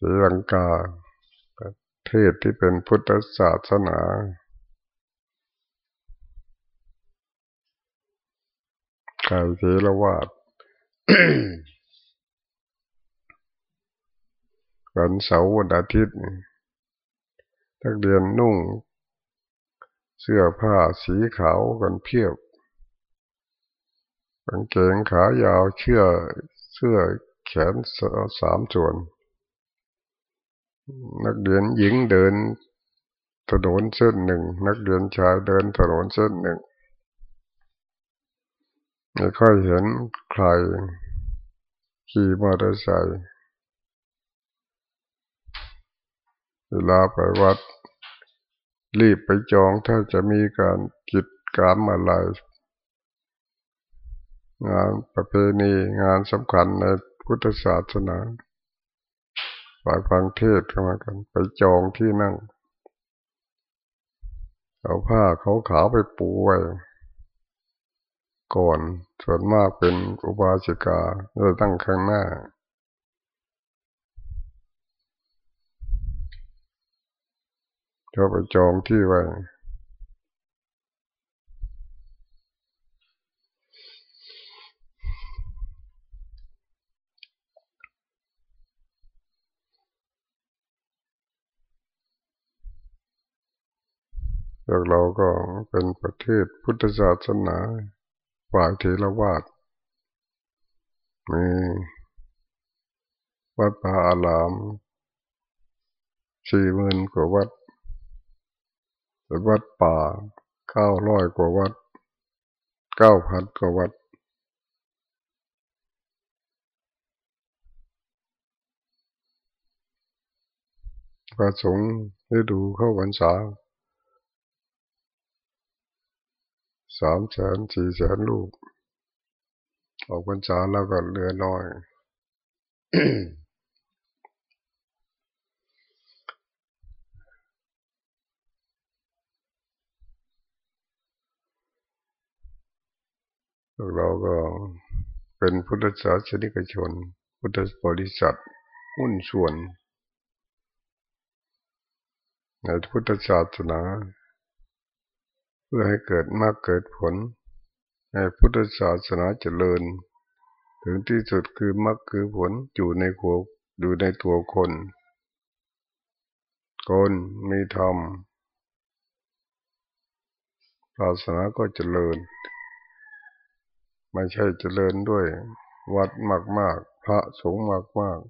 ศรีลังกาประเทศที่เป็นพุทธศาสนา ไก่เทรวาดวันเสาร์วันอาทิตย์นักเรียนนุ่ง เสื้อผ้าสีขาวกันเพียบกางเกงขายาวเชื่อเสื้อแขนสามส่วน นักเรียนหญิงเดินถนนเส้นหนึ่ง นักเรียนชายเดินถนนเส้นหนึ่งไม่ค่อยเห็นใครขี่มอเตอร์ไซค์เวลาไปวัด รีบไปจองถ้าจะมีการกิจการมอะไรงานประเพณีงานสำคัญในพุทธศาสนา ไปฟังเทศกันมากัน ไปจองที่นั่ง เอาผ้าเขาขาวไปปูไว้ก่อนส่วนมากเป็นอุบาสิกาเราตั้งข้างหน้าเราไปจองที่ไว้ แล้วเราก็เป็นประเทศพุทธศาสนาฝ่ายเทรวาสมีวัดป่าอารามสี่หมื่นกว่าวัดเป็นวัดป่าเก้าร้อยกว่าวัดเก้าพันกว่าวัดพระสงฆ์ได้ดูเข้าวันษา สามแสนสี่แสนลูก ออกพรรษาแล้วก็เหลือน้อยเราก็เป็นพุทธศาสนิกชน พุทธบริษัทหุ้นส่วน ในพุทธศาสนา เพื่อให้เกิดมากเกิดผลให้พุทธศาสนาเจริญ ถึงที่สุดคือมรรคคือผลอยู่ในหัวอยู่ในตัวคน คนมีธรรมศาสนาก็เจริญ ไม่ใช่เจริญด้วย วัดมากมากพระสงฆ์มากมาก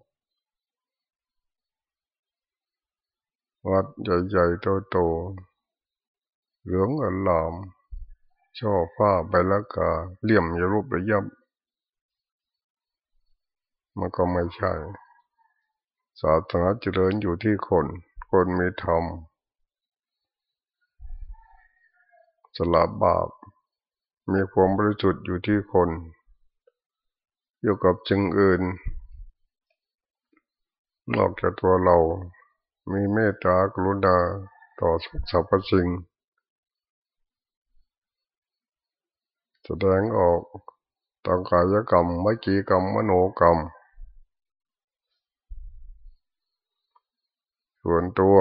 วัดใหญ่ๆโตๆ เหลืองอลามช่อฟ้าใบละกาเลี่ยมยรูประยับมันก็ไม่ใช่ ศาสนาเจริญอยู่ที่คน คนมีธรรมสลับบาป มีความบริสุทธิ์อยู่ที่คน อยู่กับจึงอื่น นอกจากตัวเรา มีเมตตากรุณาต่อสรรพสิ่ง แสดงออกทางกายกรรมวิจีกรรมมโนกรรม ส่วนตัว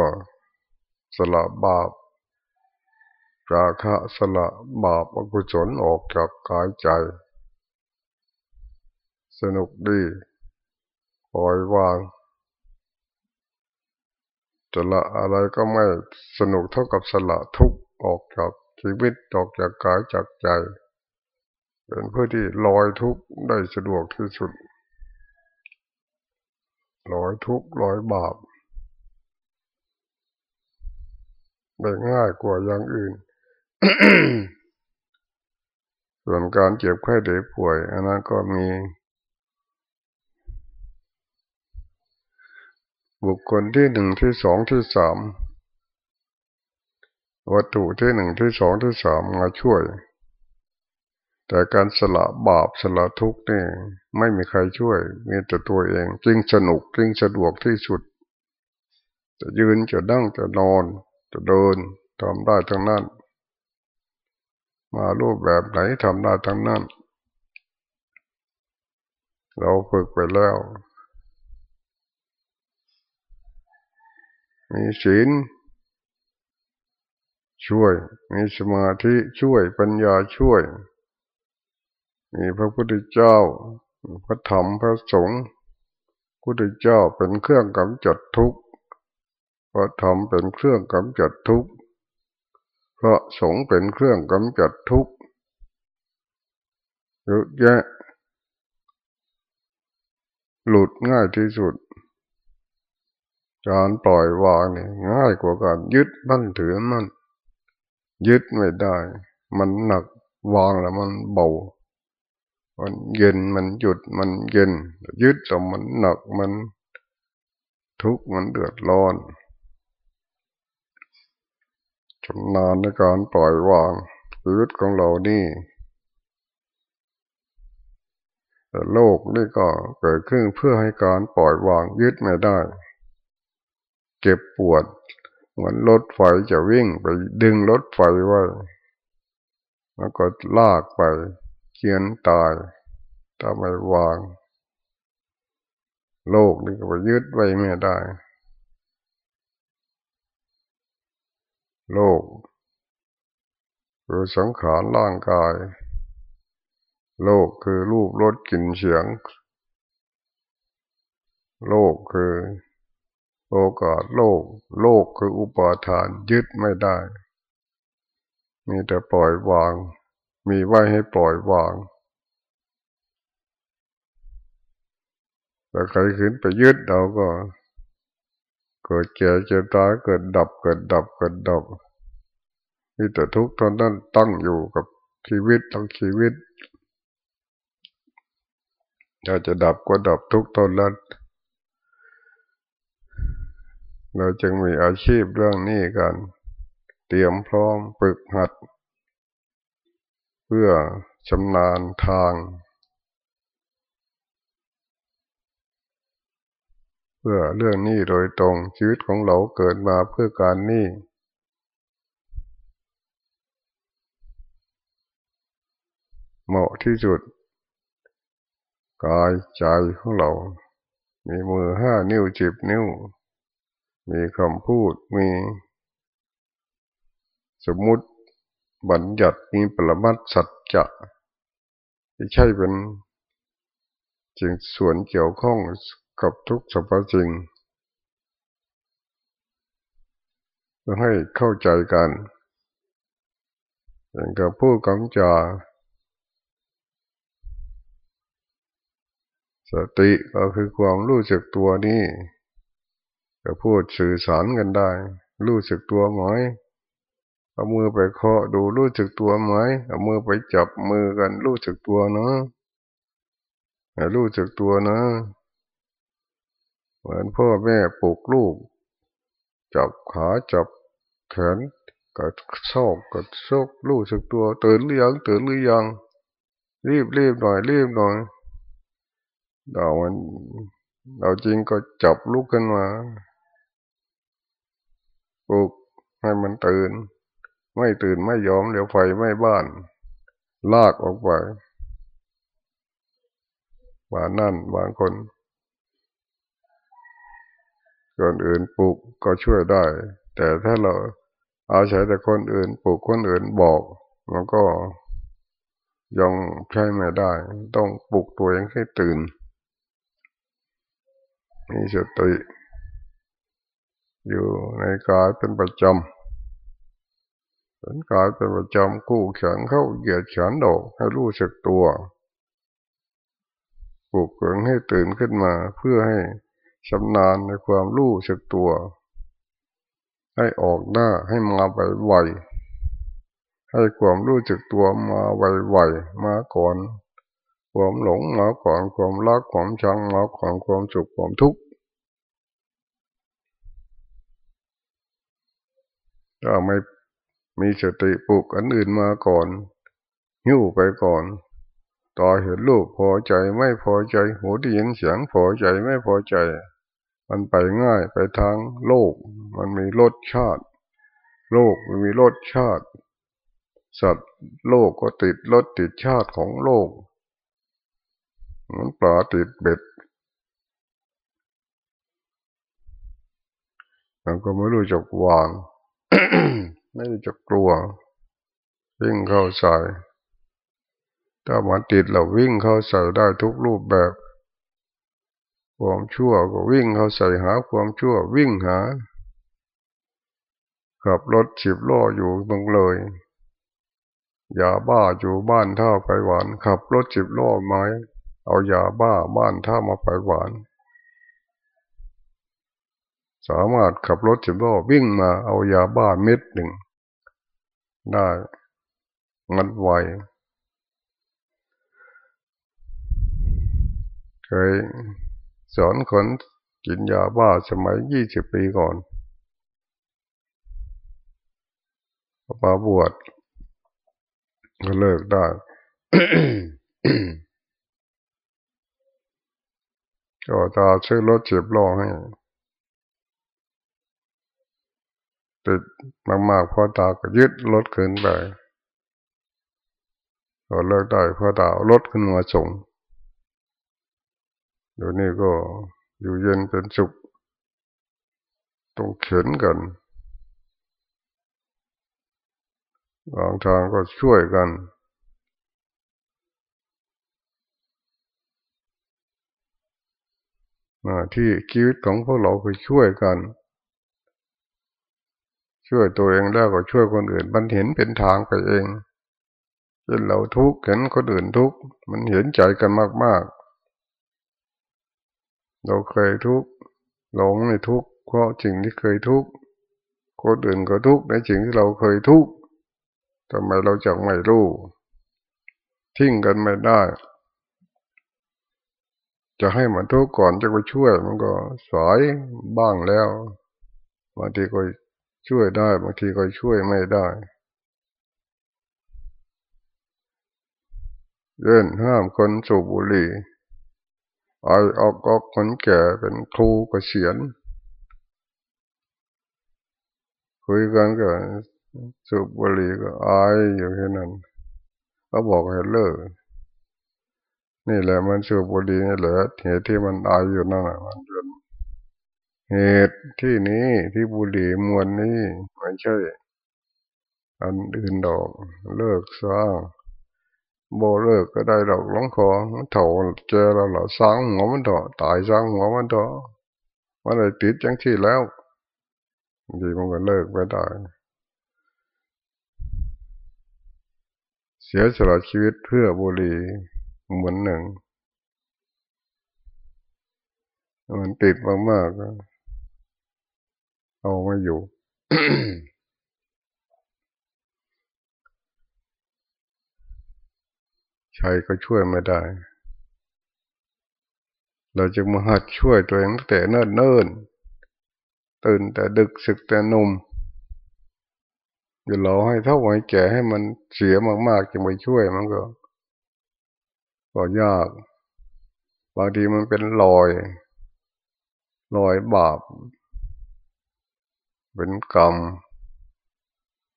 สละบาปราคะสละบาปอกุศลออกจากกายใจ สนุกดีปล่อยวางสละอะไรก็ไม่สนุกเท่ากับสละทุกออกจากชีวิตออกจากกายจากใจ เป็นเพื่อที่ลอยทุกข์ได้สะดวกที่สุดลอยทุกข์ลอยบาปได้ง่ายกว่าอย่างอื่น ส่วนการเจ็บไข้ได้ป่วย อันนั้นก็มี บุคคลที่หนึ่งที่สองที่สามวัตถุที่หนึ่งที่สองที่สามมาช่วย แต่การสละบาปสละทุกข์นี่ไม่มีใครช่วย มีแต่ตัวเองจึงสนุกจึงสะดวกที่สุด จะยืนจะนั่งจะนอน จะเดินทำได้ทั้งนั้น มารูปแบบไหนทำได้ทั้งนั้น เราฝึกไปแล้ว มีศีลช่วย มีสมาธิช่วยปัญญาช่วย มีพระพุทธเจ้า พระธรรมพระสงฆ์พุทธเจ้าเป็นเครื่องกำจัดทุกข์พระธรรมเป็นเครื่องกำจัดทุกข์พระสงฆ์เป็นเครื่องกำจัดทุกข์เยอะแยะหลุดง่ายที่สุด การปล่อยวางนี่ง่ายกว่าการยึดมั่นถือมัน ยึดไม่ได้ มันหนักวางแล้วมันเบา มันเย็นมันหยุดมันเย็นยึดแล้วมันหนักมันทุกข์มันเดือดร้อนชำนาญในการปล่อยวางชีวิตของเรานี่แต่โลกนี่ก็เกิดขึ้นเพื่อให้การปล่อยวางยึดไม่ได้เก็บปวด เหมือนรถไฟจะวิ่งไปดึงรถไฟไว้ แล้วก็ลากไป เกียนตายถ้าไม่วาง โลกนี่ก็ไปยึดไว้ไม่ได้ โลกคือสังขารร่างกาย โลกคือรูปรสกลิ่นเสียง โลกคือโอกาสโลก โลกคืออุปาทานยึดไม่ได้ มีแต่ปล่อยวาง มีไว้ให้ปล่อยวางแต่ใครขึ้นไปยึดเราก็ เกิดแก่เจ็บตายเกิดดับเกิดดับเกิดดับมีแต่ทุกข์ตอนนั้นตั้งอยู่กับชีวิตทั้งชีวิตถ้าจะดับก็ดับทุกตนนั้นเราจึงมีอาชีพเรื่องนี้กัน เตรียมพร้อมฝึกหัด เพื่อชำนาญทาง เพื่อเรื่องนี้โดยตรงชีวิตของเราเกิดมาเพื่อการนี้เหมาะที่สุด กายใจของเรา มีมือห้านิ้วจิบนิ้ว มีคำพูดมี สมมุติ บัญญัติมีปรมัตสัจจะที่ใช่เป็นจึงส่วนเกี่ยวข้องกับทุกสรรพสิ่งเพื่อให้เข้าใจกันอย่างกับพูดคำจาสติก็คือความรู้จักตัวนี้จะพูดสื่อสารกันได้ รู้สึกตัวไหม เอามือไปเคาะดูรู้สึกตัวไหมเอามือไปจับมือกันรู้สึกตัวเนาะรู้สึกตัวนะเหมือนพ่อแม่ปลุกลูก จับขาจับแขนกดโซกกดโซกรู้สึกตัวตื่นหรือยังตื่นหรือยัง รีบรีบหน่อยรีบหน่อยเรามันเราจริงก็จับลูกขึ้นมาปลุกให้มันตื่น ไม่ตื่นไม่ยอมเดี๋ยวไฟไม่บ้าน ลากออกไปบางนั่นบางคนคนอื่นปลุกก็ช่วยได้ แต่ถ้าเราเอาใช้แต่คนอื่นปลุกคนอื่นบอกมันก็ยังใช้ไม่ได้ ต้องปลุกตัวเองให้ตื่นมีสติอยู่ในกายเป็นประจำ เป็นกายเป็นประจำกู้แขนเข้าเหยียดแขนดอกให้รู้สึกตัวปลุกเกิงให้ตื่นขึ้นมาเพื่อให้ชำนาญในความรู้สึกตัว ให้ออกหน้าให้มาไวๆให้ความรู้สึกตัวมาไวๆมาก่อน ความหลงมาก่อนความรักความชังมาก่อนความสุขความทุกข์ถ้าไม่ มีสติปลุกอันอื่นมาก่อนหิ้วไปก่อนต่อเห็นลูกพอใจไม่พอใจ หูได้ยินเสียงพอใจไม่พอใจ มันไปง่ายไปทางโลก มันมีรสชาติ โลกมันมีรสชาติ สัตว์โลกก็ติดรสติดชาติของโลกมือนปลาติดเบ็ดมันก็ไม่รู้จักวาง ไม่จักลัว วิ่งเข้าใส่ถ้ามันติดเราวิ่งเข้าใส่ได้ทุกรูปแบบ ความชั่วก็วิ่งเข้าใส่หาความชั่ววิ่งหาขับรถฉิบล้ออยู่บางเลยยาบ้าอยู่บ้านท่าไปหวานขับรถฉิบล้อไม้เอายาบ้าบ้านท่ามาไปหวาน สามารถขับรถสิบล้อวิ่งมาเอายาบ้าเม็ดหนึ่ง ได้งันไวเคยสอนคนกินยาบ้าสมัยยี่สิบปีก่อนปาบวชก็เลิกได้ ก็ตาซื้อรถเจ็บล้อให้ ติดมากๆพอตาก็ยึดรถขึ้นไปก็เลิกได้พอตารถขึ้นมาส่งเดี๋ยวนี้ก็อยู่เย็นเป็นสุขต้องเข็นกันบางทางก็ช่วยกัน ที่ชีวิตของพวกเราคือช่วยกัน ช่วยตัวเองแล้วก็ช่วยคนอื่น มันเห็นเป็นทางไปเองเช่นเราทุกข์เห็นคนอื่นทุกข์มันเห็นใจกันมากๆ เราเคยทุกข์หลงในทุกข์เพราะสิ่งที่เคยทุกข์คนอื่นก็ทุกข์ในสิ่งที่เราเคยทุกข์ทำไมเราจะไม่รู้ทิ้งกันไม่ได้ จะให้มันทุกข์ก่อนจะไปช่วยมันก็สายบ้างแล้วบางทีก็ ช่วยได้บางทีก็ช่วยไม่ได้เล่นห้ามคนสูบบุหรี่ไอออกก็คนแก่เป็นครูกเกษียณคุยกันก็สูบบุหรี่ก็ไออยู่แค่นั้นเขาบอกให้เลิกนี่แหละมันสูบบุหรี่นี่แหละเหตุที่มันไออยู่นั่นแหละมันเป็น เหตุที่นี้ที่บุหรี่มวลนี้ไม่ใช่ อันอื่นดอก เลิกสร้างโบเลิกก็ได้ดอกล้องคอเถ่าเจอเราเราสร้างหัวมันเถอะตายสร้างหัวมันเถอะมันเลยติดจังที่แล้วดีมันก็เลิกไปได้เสียสละชีวิตเพื่อบุรีเหมือนหนึ่งมันติดมากๆ เอาไม่อยู่ใครก็ช่วยไม่ได้ เราจะมาหัดช่วยตัวเองตั้งแต่เนิ่นเนิ่นตื่นแต่ดึกสึกแต่นุ่มอย่าราให้เท่าไว้แก่ให้มันเสียมากๆจึงไปช่วยมันก็ก็ยากบางทีมันเป็นรอย รอยบาป เป็นกรรม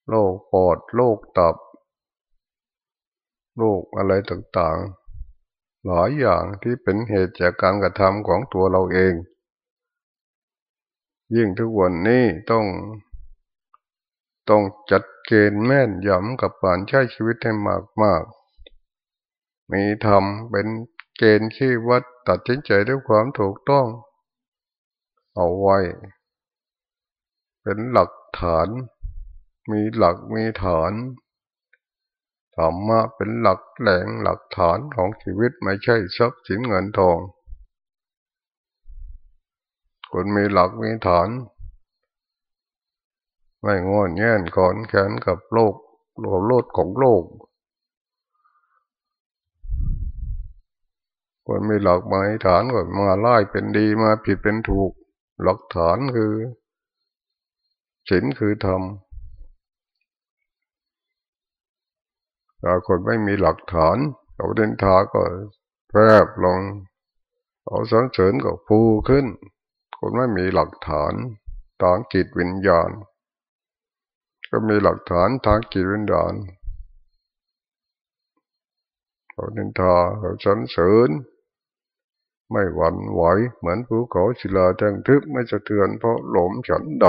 โรคปอดโรคตับโรคอะไรต่างๆ หลายอย่างที่เป็นเหตุจากการกระทำของตัวเราเอง ยิ่งทุกวันนี้ต้อง ต้องจัดเกณฑ์แม่นยำกับการใช้ชีวิตให้มากมากมีธรรมเป็นเกณฑ์ที่วัดตัดสินใจด้วยความถูกต้อง เอาไว้ เป็นหลักฐาน มีหลักมีฐานธรรมะเป็นหลักแหล่งหลักฐานของชีวิตไม่ใช่ทรัพย์สินเงินทองคนมีหลักมีฐาน ไม่งอนแง่นก่อนแขนกับโลกโลกโลดของโลกคนมีหลักมีฐานก็มาไล่เป็นดีมาผิดเป็นถูก หลักฐานคือ ศีลคือธรรมถ้าคนไม่มีหลักฐานเอาเดินทาก็แพรบลง เอาสรรเสริญก็ฟูขึ้น คนไม่มีหลักฐานทางจิตวิญญาณ ก็มีหลักฐานทางจิตวิญญาณเขาเดินทาเขาสรรเสริญไม่หวั่นไหวเหมือนภูเขาศิลาแท่งทึบไม่สะเทือนเพราะหลมฉันใด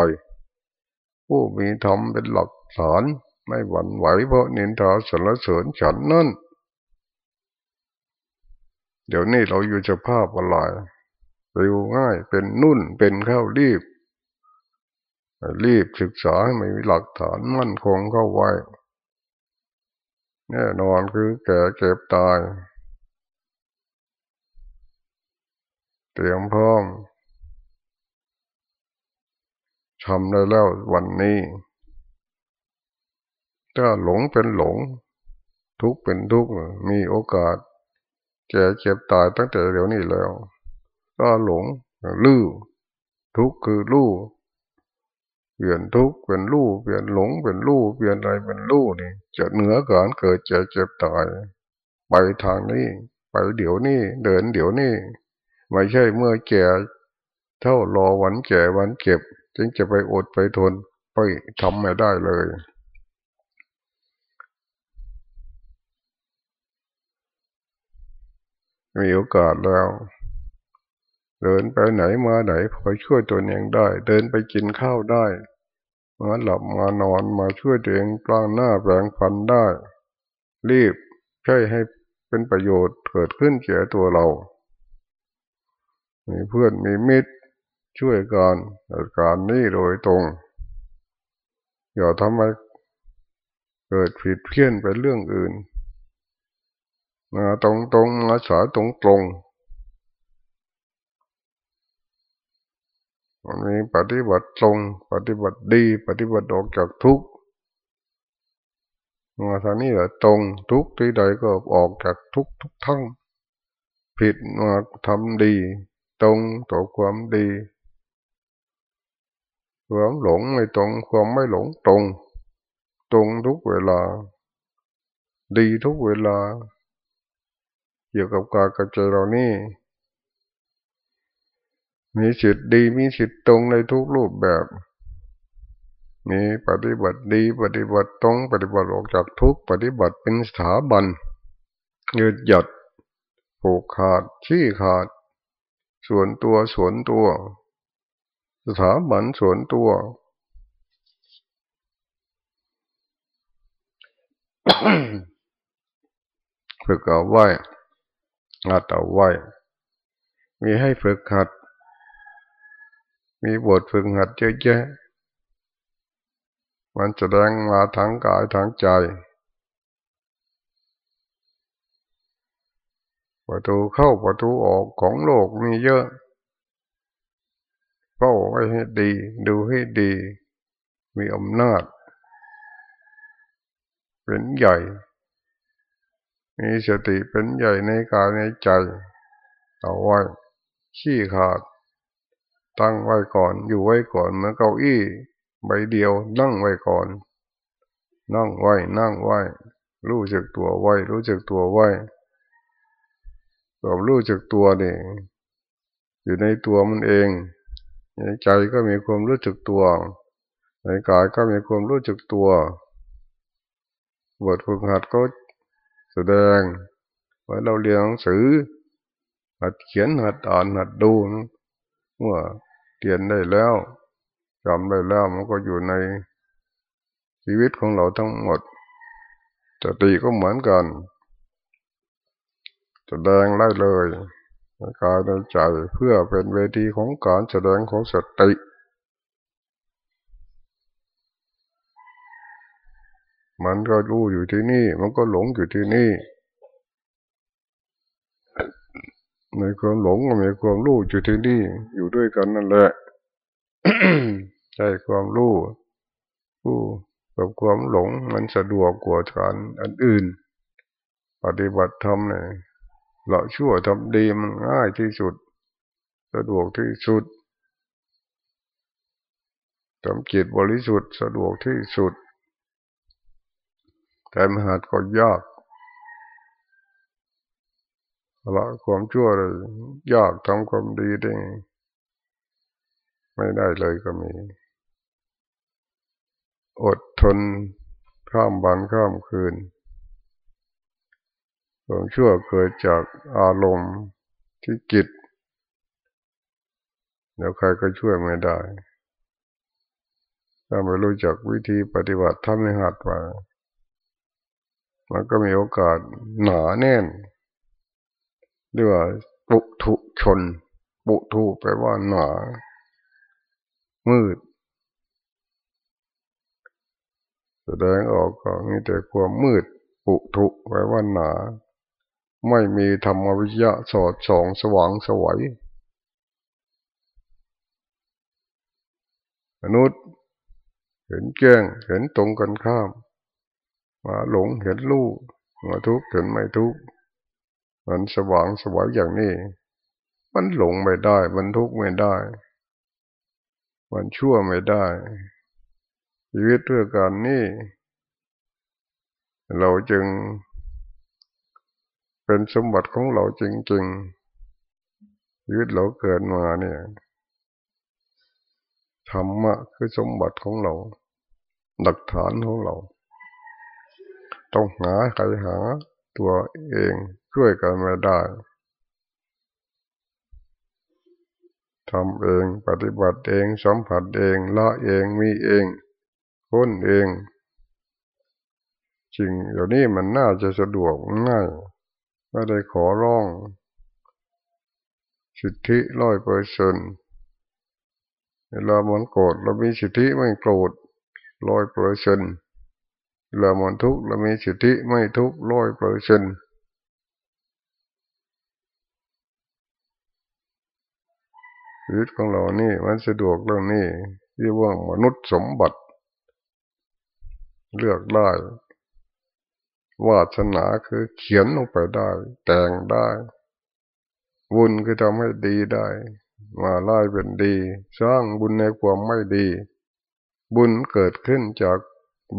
ผู้มีธรรมเป็นหลักฐานไม่หวั่นไหวเพราะนินทาสรรเสริญฉันนั่น เดี๋ยวนี้เราอยู่สภาพอะไรเร็วง่ายเป็นนุ่นเป็นข้าวรีบ รีบศึกษาให้มีหลักฐานมั่นคงเข้าไว้ แน่นอนคือแก่เก็บตาย เตรียมพร้อม ทำได้แล้ววันนี้ ถ้าหลงเป็นหลง ทุกเป็นทุกมีโอกาสแก่เจ็บตายตั้งแต่เดี๋ยวนี้แล้ว ก็หลงลื้อทุกคือลื้เปลี่ยนทุกเป็นลื้เปลี่ยนหลงเป็นลื้เปลี่ยนอะไรเป็นลื้นี่จะเหนือการเกิดเจ็บเจ็บตายไปทางนี้ ไปเดี๋ยวนี้เดินเดี๋ยวนี้ไม่ใช่เมื่อแก่เท่ารอวันแก่วันเก็บ จึงจะไปอดไปทนไปทำไม่ได้เลย มีโอกาสแล้ว เดินไปไหนมาไหนพอช่วยตัวเองได้ เดินไปกินข้าวได้มาหลับมานอนมาช่วยตัวเองกลางหน้าแปลงฟันได้ รีบใช่ให้เป็นประโยชน์เกิดขึ้นแก่ตัวเรา มีเพื่อนมีมิตร ช่วยกันการนี้โดยตรง อย่าทำให้เกิดผิดเพี้ยนไปเรื่องอื่นมาตรงตรงมาสายตรงตรงมันมีปฏิบัติตรง ปฏิบัติดี ปฏิบัติออกจากทุกข์มาทางนี้แหละตรงทุกที่ใดก็ออกจากทุกทุกทั้ง ผิดมาทำดี ตรงต่อความดี ความหลงไม่ตรง ความไม่หลงตรง ตรงทุกเวลา ดีทุกเวลา เกี่ยวกับกายกับใจเรานี่ มีสิทธิ์ดีมีสิทธิ์ตรงในทุกรูปแบบมีปฏิบัติดีปฏิบัติตรงปฏิบัติออกจากทุกปฏิบัติเป็นสถาบันยืดหยัดผูกขาดชี้ขาด ส่วนตัวส่วนตัว สถาบันส่วนตัว ฝึกเอาไว้หัดเอาไว้ มีให้ฝึกหัด มีบทฝึกหัดเยอะแยะ มันแสดงมาทั้งกายทั้งใจประตูเข้าประตูออกของโลกมีเยอะ เฝ้าไว้ให้ดี ดูให้ดี มีอำนาจ เป็นใหญ่ มีสติเป็นใหญ่ในกายในใจ เอาไว้ ขี้ขาด ตั้งไว้ก่อน อยู่ไว้ก่อนเมื่อเก้าอี้ใบเดียวนั่งไว้ก่อน นั่งไว้ นั่งไว้ รู้จักตัวไว้ รู้จักตัวไว้ความรู้จักตัวนี่อยู่ในตัวมันเอง ในใจก็มีความรู้จักตัว ในกายก็มีความรู้จักตัวบทฝึกหัดก็แสดงว่าเราเรียนหนังสือ หัดเขียนหัดอ่านหัดดูเมื่อเรียนได้แล้วจำได้แล้วมันก็อยู่ในชีวิตของเราทั้งหมดสติก็เหมือนกันแสดงได้เลย กายในใจเพื่อเป็นเวทีของการแสดงของสติ มันก็รู้อยู่ที่นี่ มันก็หลงอยู่ที่นี่ ในความหลงก็มีความรู้อยู่ที่นี่ อยู่ด้วยกันนั่นแหละใช่ความรู้รู้กับความหลงมันสะดวกกว่าการอันอื่น ปฏิบัติธรรมเนี่ย เราชั่วทำดีมันง่ายที่สุด สะดวกที่สุดทำจิตบริสุทธิ์สะดวกที่สุด แต่มหัดก็ยากละความชั่วเลยยากทำความดีได้ ไม่ได้เลยก็มี อดทนข้ามวันข้ามคืน ความชั่วเกิดจากอารมณ์ที่จิตเดี๋ยวใครก็ช่วยไม่ได้ ถ้าไม่รู้จักวิธีปฏิบัติถ้าไม่หัดมามันก็มีโอกาสหนาแน่นเรียกว่าปุถุชน ปุถุแปลว่าหนา มืด แสดงออกก็มีแต่ความมืด ปุถุแปลว่าหนา ไม่มีธรรมวิญญาสอดส่องสว่างสวัยมนุษย์ เห็นแจ้งเห็นตรงกันข้าม มาหลงเห็นลูกมาทุกข์เห็นไม่ทุกข์มันสว่างสวัยอย่างนี้ มันหลงไม่ได้ มันทุกข์ไม่ได้ มันชั่วไม่ได้ชีวิตเพื่อการนี้เราจึง เป็นสมบัติของเราจริงๆชีวิตเราเกิดมาเนี่ยธรรมะคือสมบัติของเรา หลักฐานของเรา ต้องหาใครหาตัวเองช่วยกันไม่ได้ทำเองปฏิบัติเองสัมผัสเองละเองมีเองค้นเองจริงเดี๋ยวนี้มันน่าจะสะดวกง่าย ไม่ได้ขอร้อง สิทธิร้อยเปอร์เซนเวลามันโกรธเรามีสิทธิไม่โกรธร้อยเปอร์เซนเวลามันทุกข์เรามีสิทธิไม่ทุกข์ร้อยเปอร์เซนชีวิตของเรานี่มันสะดวกเรื่องนี้เรียกว่ามนุษย์สมบัติ เลือกได้ วาสนาคือเขียนลงไปได้ แต่งได้ บุญคือทำให้ดีได้ มาไล่เป็นดี สร้างบุญในความไม่ดี บุญเกิดขึ้นจาก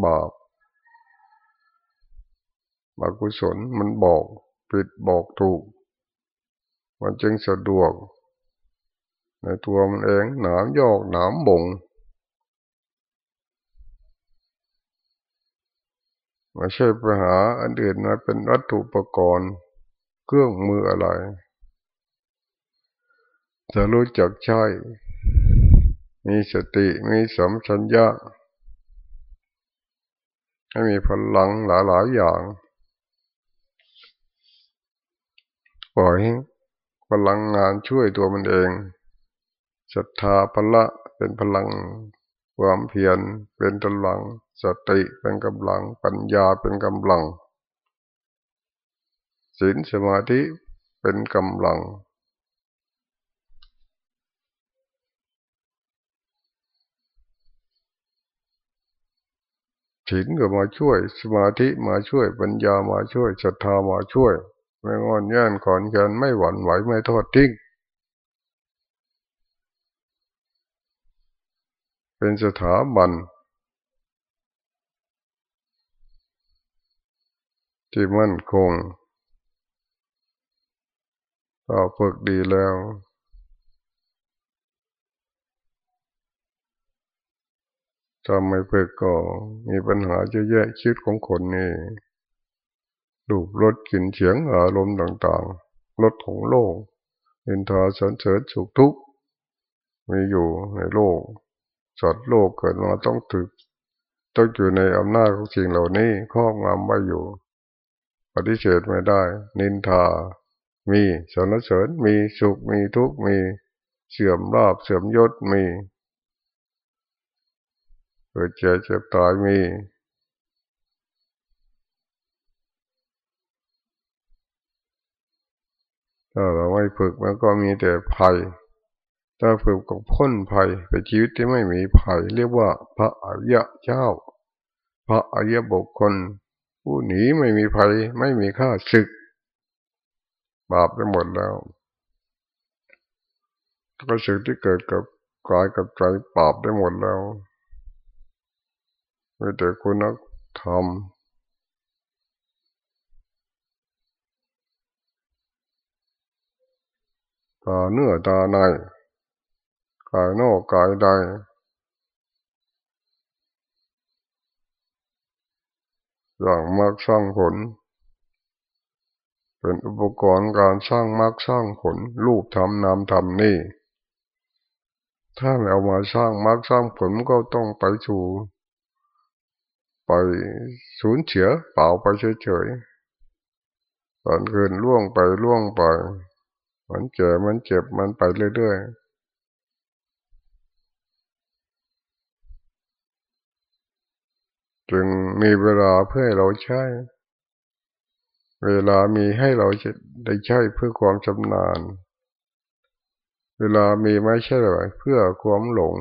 บาปบากุศลมันบอกผิดบอกถูก มันจึงสะดวก ในตัวมันเองหนามยอกหนามบ่ง ไม่ใช่ไปหาอันอื่นมาเป็นวัตถุประกรณ์ เครื่องมืออะไรจะรู้จักใช้ มีสติ มีสมชัญญะ ให้มีพลังหลายๆอย่าง ปล่อยพลังงานช่วยตัวมันเอง ศรัทธาพละเป็นพลัง ความเพียรเป็นกำลัง สติเป็นกำลังปัญญาเป็นกำลังศีลสมาธิเป็นกำลัง ศีลก็มาช่วย สมาธิมาช่วย ปัญญามาช่วยศรัทธามาช่วย ไม่งอนแย่นขอนแกนไม่หวั่นไหวไม่ทอดทิ้งเป็นสถาบัน ที่มั่นคงถ้าฝึกดีแล้วถ้าไม่ฝึกก็มีปัญหาเยอะแยะชีวิตของคนนี่ดูรถกินเฉียงอารมณ์ต่างๆรถของโลกเห็นทาสันเสริญสุขทุกข์มีอยู่ในโลกสัตว์โลกเกิดมาต้องถึกต้องอยู่ในอำนาจของสิ่งเหล่านี้ครอบงำไว้อยู่ ปฏิเสธไม่ได้ นินทา มีสนเสริญมีสุขมีทุกข์มีเสื่อมราบเสื่อมยศมีเกิดเจ็บเจ็บตายมีถ้าเราไม่ฝึกมันก็มีแต่ภัย ถ้าฝึกกับพ้นภัยเป็นชีวิตที่ไม่มีภัย เรียกว่าพระอริยะเจ้า พระอริยบุคคล ผู้หนีไม่มีภัย ไม่มีค่าศึก บาปไปหมดแล้วก็สึกที่เกิดกับกายกับใจบาปได้หมดแล้วไม่แต่คุณธรรมตาเนื้อตาในกายนอกกายใด อย่างมากสร้างผล เป็นอุปกรณ์การสร้างมากสร้างผล รูปทำนามทำนี่ ถ้าไม่เอามาสร้างมรรคสร้างผลก็ต้องไปสู่ไปสูญเสียเปล่าไปเฉยๆตอนคืนล่วงไปล่วงไป มันเจ็บมันเจ็บมันไปเรื่อยๆ จึงมีเวลาเพื่อให้เราใช้ เวลามีให้เราได้ใช้เพื่อความชำนาญ เวลามีไม่ใช่หรอเพื่อความหลง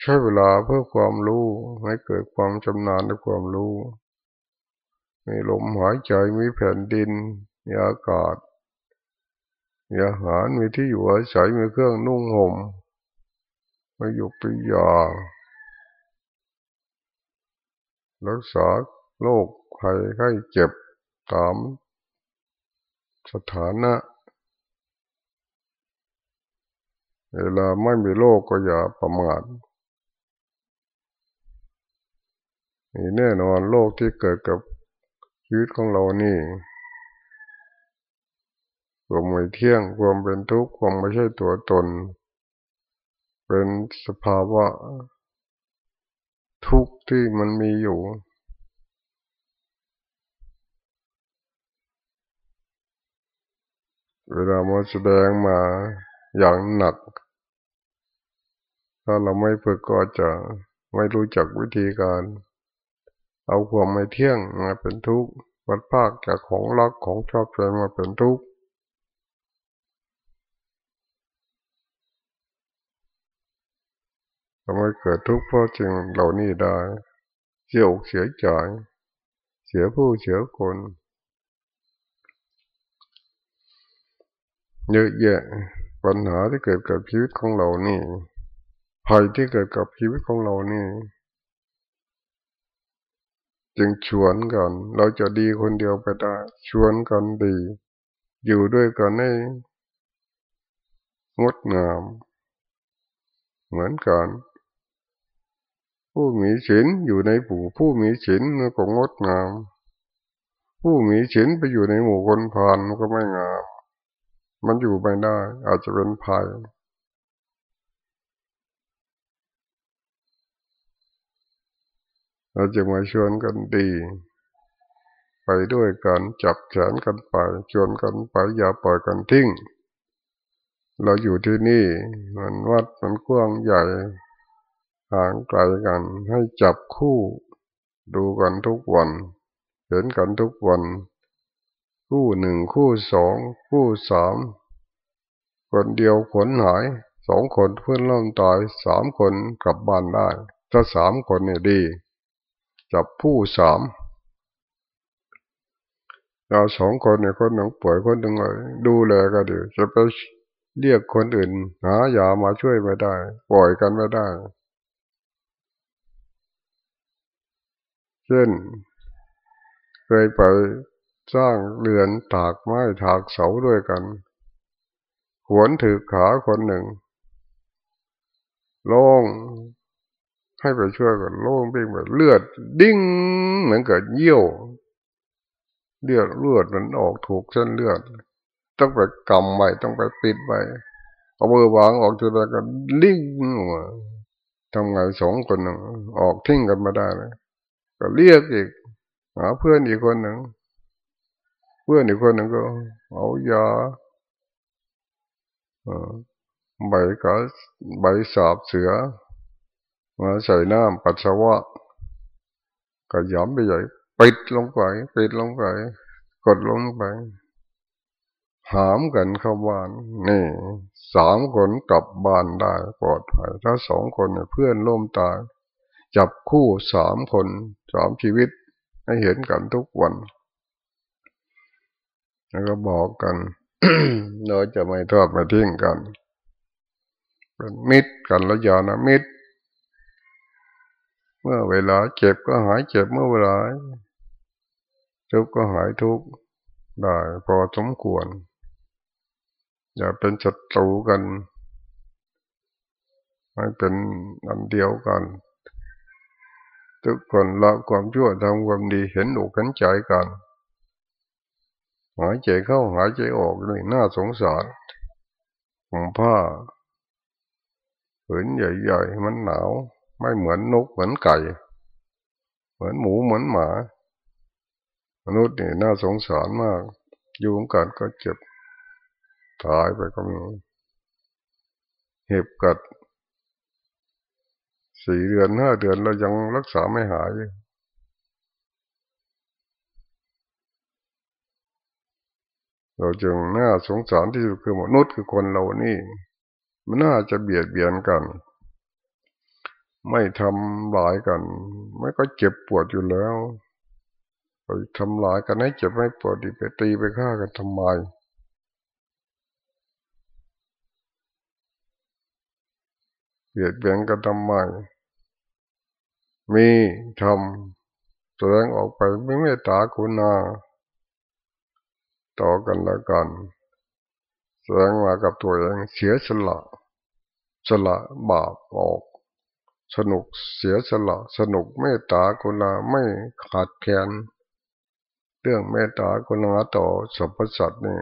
ใช้เวลาเพื่อความรู้ให้เกิดความชำนาญในความรู้ มีลมหายใจมีแผ่นดินมีอากาศมีอาหารมีที่อยู่อาศัยมีเครื่องนุ่งห่มมาอยู่ปียา รักษาโรคภัยไข้เจ็บตามสถานะ เวลาไม่มีโรคก็อย่าประมาทนี่แน่นอนโลกที่เกิดกับชีวิตของเรานี่ความไม่เที่ยงความเป็นทุกข์ความไม่ใช่ตัวตน เป็นสภาวะ ทุกข์ที่มันมีอยู่ เวลามาแสดงมาอย่างหนัก ถ้าเราไม่ฝึกก็จะไม่รู้จักวิธีการ เอาความไม่เที่ยงมาเป็นทุกข์วัดภาคจากของรักของชอบใจมาเป็นทุกข์ ทำไมเกิดทุกข์เพราะจึงเหล่านี้ได้เสียอกเสียใจเสียผู้เสียคนเยอะแยะปัญหาที่เกิดกับชีวิตของเรานี่ภัยที่เกิดกับชีวิตของเรานี่ จึงชวนกัน เราจะดีคนเดียวไปได้ชวนกันดี อยู่ด้วยกันให้งดงาม เหมือนกัน ผู้มีศีลอยู่ในผู้ผู้มีศีลมันก็งดงาม ผู้มีศีลไปอยู่ในหมู่คนพานมันก็ไม่งาม มันอยู่ไม่ได้ อาจจะเป็นภัยเราจะมาชวนกันดี ไปด้วยกันจับแขนกันไปชวนกันไปอย่าปล่อยกันทิ้ง เราอยู่ที่นี่ มันวัดมันกว้างใหญ่ ห่างไกลกัน ให้จับคู่ดูกันทุกวัน เห็นกันทุกวัน คู่หนึ่งคู่สองคู่สามคนเดียวขนหายสองคนเพื่อนล่มตายสามคนกลับบ้านได้ ถ้าสามคนเนี่ยดี จับผู้สามเราสองคนเนี่ยคนหนึ่งป่วยคนหนึ่งดูแลก็ดีจะไปเรียกคนอื่น หายามาช่วยไม่ได้ ปล่อยกันไม่ได้ เช่น เคยไปสร้างเรือนถากไม้ถากเสาด้วยกันหวนถือขาคนหนึ่งลงให้ไปช่วยกันโล่งเป่งแบบเลือด ดิ้งเหมือนเกับเยี่ยว เลือดเลือดมันออกถูกเส้นเลือด ต้องไปกำไว้ต้องไปปิดไว้เอามือวางออกจุดแล้วก็ลิ่งมาทำไงสองคนหนึ่งออกทิ้งกันมาได้เลย ก็เรียกอีกหาเพื่อนอีกคนหนึ่ง เพื่อนอีกคนหนึ่งก็ เอายาใบก็ใบสาบเสือ มาใส่น้ำปัสสาวะก็ย้อมไปใหญ่ปิดลงไปปิดลงไปกดลงไป หามกันเข้าบ้าน นี่สามคนกลับบ้านได้ปลอดภัยถ้าสองคนเนี่ยเพื่อนร่มตาย จับคู่สามคนสามชีวิตให้เห็นกันทุกวัน แล้วก็บอกกันเราจะไม่ทอดไม่ทิ้งกัน เป็นมิตรกันและยานะมิตร เมื่อเวลาเจ็บก็หายเจ็บเมื่อเวลาทุกข์ก็หายทุกข์ได้พอสมควร อย่าเป็นศัตรูกัน ไม่เป็นอันเดียวกัน ทุกคนละความชั่วทำความดีเห็นอกเห็นใจกันหายใจเข้าหายใจออกเลยน่าสงสารผมผ้าผืนใหญ่ๆมันหนาว ไม่เหมือนนกเหมือนไก่ เหมือนหมูเหมือนหมา มนุษย์นี่น่าสงสารมาก อยู่กันก็เจ็บตายไปก็มีเห็บกัด สี่เดือนห้าเดือนเรายังรักษาไม่หาย เราจึงน่าสงสารที่สุดคือมนุษย์คือคนเรานี่ มันน่าจะเบียดเบียนกัน ไม่ทำลายกัน ไม่ก็เจ็บปวดอยู่แล้วไปทำลายกันให้เจ็บไม่ปวดดีไปตีไปฆ่ากันทำไมเบียดเบียนกันทำไม มีทำแสดงออกไปไม่เมตตาคุณนาต่อกันละกันแสดงมากับตัวเองเสียสละสละบาปออก สนุกเสียสละ สนุกเมตตาคุณาไม่ขาดแคลนเรื่องเมตตาคุณาต่อสรรพสัตว์นี่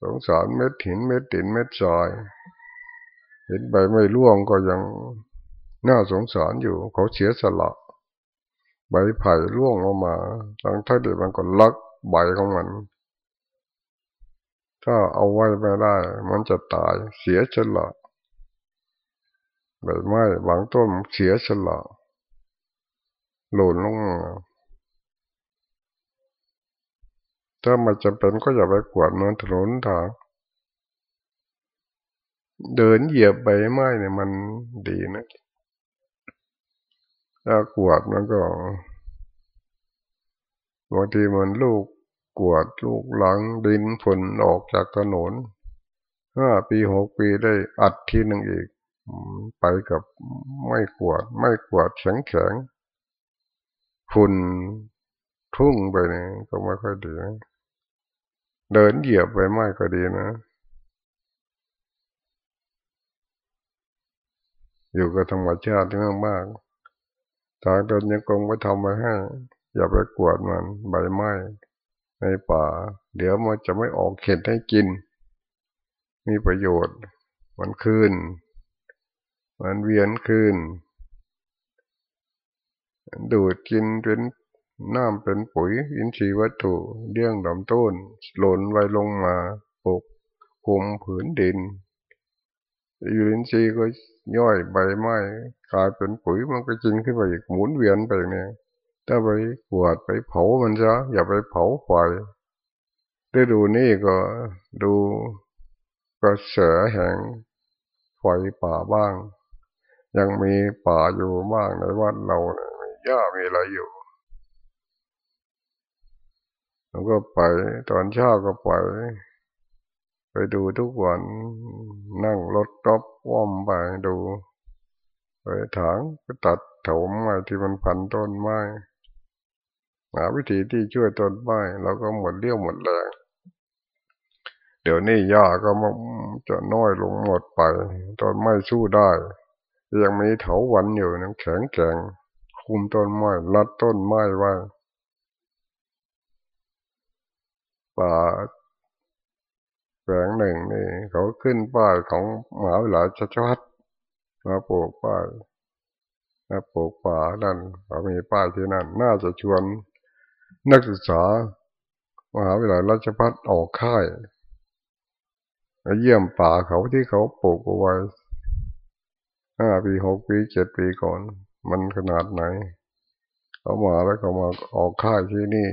สงสารเม็ดหินเม็ดตินเม็ดทรายเห็นใบไม่ร่วงก็ยัง น่าสงสารอยู่เขาเสียสละใบไผ่ร่วงออกมาทั้งท่ายเดีมันก็ลักใบของมัน ถ้าเอาไว้ไม่ได้ มันจะตายเสียสละใบไม้บางต้นเสียสละหล่นลงมาถ้ามันจะเป็นก็อย่าไปกวดมันถนนทางเดินเหยียบใบไม้เนี่ยมันดีนะ ถ้ากวดมันก็บางทีมันลูกกวดลูกหลังดินฝนออกจากถนนห้าปีหกปีได้อัดทีหนึ่งอีก ไปกับไม่กวด ไม่กวดแข็งแข็งฝุ่นทุ่งไปนี่ก็ไม่ค่อยดีเดินเหยียบไปไม่ก็ดีนะ อยู่กับธรรมชาติที่มากๆ ทางเดินยังคงไปทำมาให้ อย่าไปกวดมันใบไม้ในป่า เดี๋ยวมันจะไม่ออกเข็ดให้กิน มีประโยชน์ มันคืน มันเวียนคืน ดูดกินเป็นน้ำเป็นปุ๋ย อินทรีย์วัตถุเลี้ยงดำต้นหล่นไว้ลงมาปกคุมผืนดิน ยูรินทรีก็ย่อยใบไม้กลายเป็นปุ๋ยมันก็จริงขึ้นไปอีกหมุนเวียนไปเนี่ยถ้าไปปวดไปเผามันซะอย่าไปเผาไฟได้ดูนี่ก็ดูกระแสแห่งไฟป่าบ้าง ยังมีป่าอยู่บ้างในวัดเราเนี่ยมีหญ้ามีอะไรอยู่แล้วก็ไปตอนเช้าก็ไป ดูทุกวัน นั่งรถกอบว่อมไปดู ไปถางไปตัดถมไม้ที่มันพันต้นไม้หาวิธีที่ช่วยต้นไม้เราก็หมดเลี้ยวหมดแรงเดี๋ยวนี้หญ้าก็จะน้อยลงหมดไป ต้นไม้สู้ได้ ยังมีเถาวันอยู่น้ำแข็งแข็งคุมต้นไม้รัดต้นไม้ไว้ป่า แสงหนึ่งนี่เขาขึ้นป้ายของหมหาวิทยาลัยชัชวัตมาปลูกป้ายมาปลูกป่านั่นเขามีป้ายที่นั่น น่าจะชวนนักศึกษามหาวิทยาลัยราชพัฒออกค่ายเยี่ยมป่าเขาที่เขาปลูกเอาไว้ห้าปีหกปีเจ็ดปีก่อน มันขนาดไหน เขามาแล้วเขามาออกค่ายที่นี่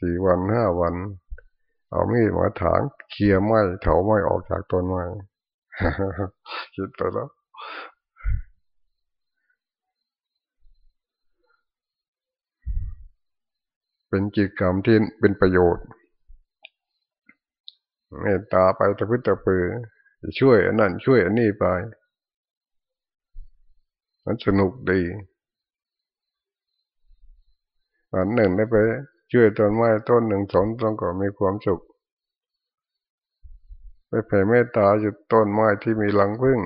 สี่วันห้าวัน เอามีดมาถางเคลียไม้เถาไม้ออกจากต้นไม้คิดไปแล้วเป็นกิจกรรมที่เป็นประโยชน์เมตตาไปตะพื้นตะปือช่วยอันนั้นช่วยอันนี้ไปมันสนุกดีอันหนึ่งได้ไป ช่วยต้นไม้ต้นหนึ่งสองต้นก็มีความสุข ไปแผ่เมตตาอยู่ต้นไม้ที่มีหลังพึ่ง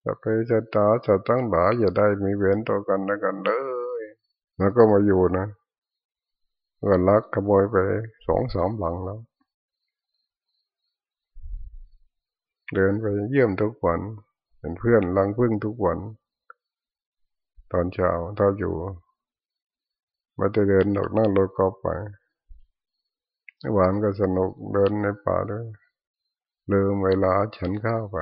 แต่ไปจะตาจะตั้งหลายอย่าได้มีเวรต่อกันแล้วกันเลยแล้วก็มาอยู่นะเงินลักขโมยไปสองสามหลังแล้ว เดินไปเยี่ยมทุกวันเป็นเพื่อนลังพึ่งทุกวัน ตอนเช้าถ้าอยู่ มาจะเดินดอกนั่งรถก็ไปหวานก็สนุกเดินในป่าด้วยลืมเวลาฉันข้าวไป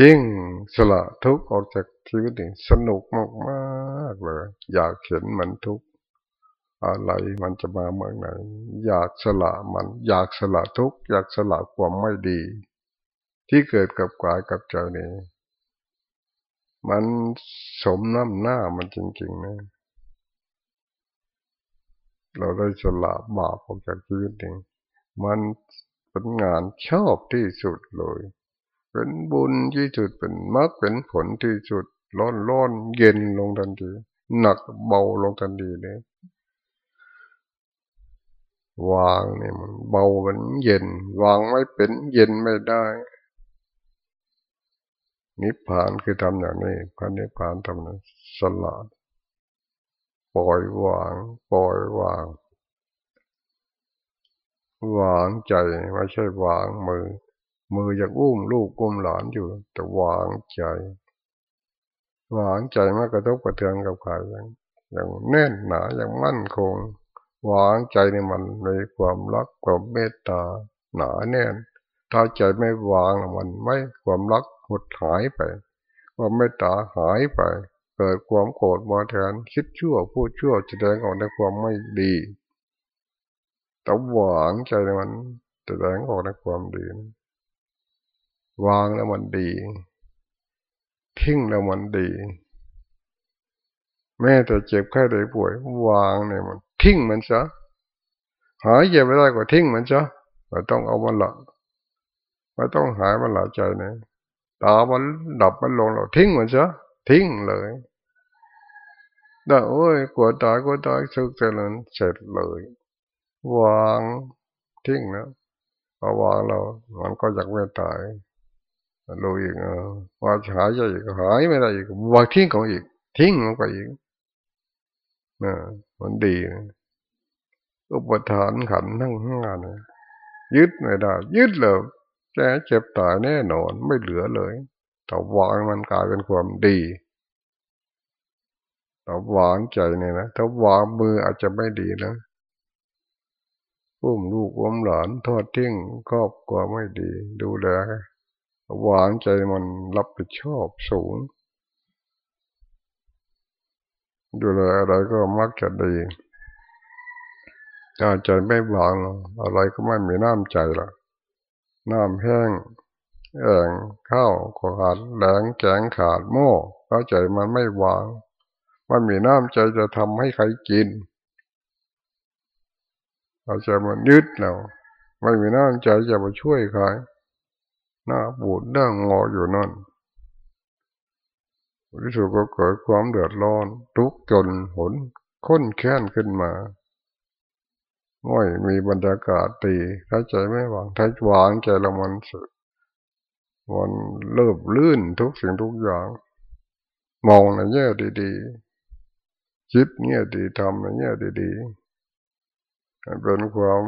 ยิ่งสละทุกข์ออกจากชีวิตนี่สนุกมากมากเลย อยากเห็นมันทุกอะไรมันจะมาเมื่อไหนอยากสละมัน อยากสละทุกอยากสละความไม่ดี ที่เกิดกับกายกับใจนี้ มันสมน้ำหน้ามันจริงๆนะเราได้สละบาปออกจากชีวิตเองมันเป็นงานชอบที่สุดเลย เป็นบุญที่สุดเป็นมรรคเป็นผลที่สุดร้อนร้อนเย็นลงทันทีหนักเบาลงทันทีเลยวางเนี่ยมันเบามันเย็น วางไม่เป็นเย็นไม่ได้ นิพพานคือทำอย่างนี้พระนิพพานทำนั้นสลัดปล่อยวาง ปล่อยวาง วางใจไม่ใช่วางมือ มือยังอุ้มลูกอุ้มหลานอยู่ แต่วางใจ วางใจไม่กระทบกระเทือนกับใครอย่างอย่างแน่นหนาอย่างมั่นคง วางใจในมันในความรักความเมตตาหนาแน่น ถ้าใจไม่วางมันไม่ความรัก หดหายไปความเมตตาหายไป เกิดความโกรธมาแทนคิดชั่วพูดชั่วแสดงออกในความไม่ดีแต่วางใจมันแสดงออกในความดีวางแล้วมันดี ทิ้งแล้วมันดี แม้แต่เจ็บแค่ได้ป่วย วางเนี่ยมัน ทิ้งมันซะหายเจ็บไม่ได้ก็ทิ้งมันซะไม่ต้องเอามันละไม่ต้องหายมันหลาใจเนี่ย ตามันดับมันลงเราทิ้งมันซะทิ้งเลยได้โอ้ยกลัวตายกลัวตายสุกเจริญเสร็จเลย วางทิ้งนะพอวางเรา มันก็อยากไม่ตายรู้อีกเออว่าหายใจอีกหายไม่ได้อีกวางทิ้งของอีก ทิ้งมันไปอีกนะมันดีนะอุปทานขันทั้งห้านะยึดไม่ได้ ยึดเลย แก่เจ็บตายแน่นอนไม่เหลือเลยแต่วางมันกลายเป็นความดีแต่วางใจเนี่ยนะถ้าวางมืออาจจะไม่ดีนะอุ้มลูกอุ้มหลานทอดทิ้งครอบครัวไม่ดี ดูแลวางใจมันรับผิดชอบสูง ดูแลอะไรก็มักจะดีถ้าใจไม่วางอะไรก็ไม่มีน้ำใจละ น้ำแห้งแอ่งข้าวขาดแหลงแกงขาดหม้อเข้าใจมันไม่วาง มันมีน้ำใจจะทำให้ใครกินเราจะมันยึดเราไม่มีน้ำใจจะมาช่วยใครหน้าบูดหน้างงออยู่นั่นที่สุดก็เกิดความเดือดร้อนทุกจนหนค้นแค้นขึ้นมา ง่อยมีบรรยากาศตีถ้าใจไม่หวางถ้าวางใจเรามันสุดมันเลิบลื่นทุกสิ่งทุกอย่าง มองในแง่ดีๆคิดแง่ดีทำในแง่ดีๆเป็นความ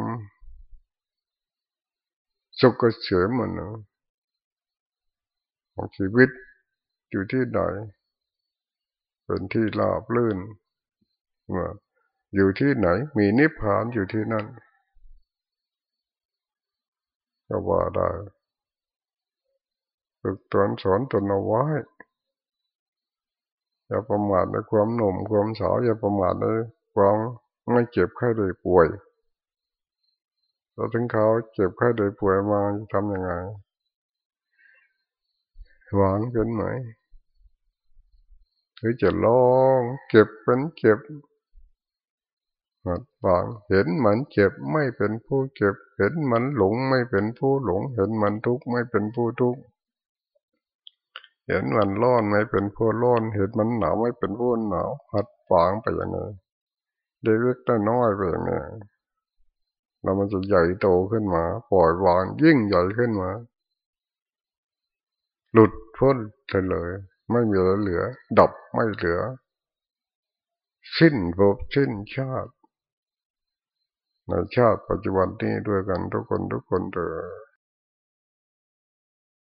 สุขเฉยมันนะของชีวิตอยู่ที่ใดเป็นที่ราบลื่นว่อ อยู่ที่ไหน มีนิพพานอยู่ที่นั่นก็ว่าได้ฝึกตนสอนตนเอาไว้อย่าประมาทในความหนุ่มความสาวอย่าประมาทในความไม่เจ็บไข้ได้ป่วยเราถึงเขาเจ็บไข้ได้ป่วยมาจะทำยังไงหวังเป็นไหมหรือจะลองเจ็บเป็นเจ็บ หัดวางเห็นมันเจ็บไม่เป็นผู้เจ็บ เห็นมันหลงไม่เป็นผู้หลง เห็นมันทุกข์ไม่เป็นผู้ทุกข์เห็นมันร้อนไม่เป็นผู้ร้อน เห็นมันหนาวไม่เป็นผู้หนาวหัดวางไปอย่างนี้เล็กๆน้อยไปอย่างนี้แล้วมันจะใหญ่โตขึ้นมา ปล่อยวางยิ่งใหญ่ขึ้นมา หลุดพ้นเลย ไม่มีเหลือ ดับไม่เหลือ สิ้นภพสิ้นชาติ ในชาติปัจจุบันนี้ด้วยกันทุกคนทุกคนเถอ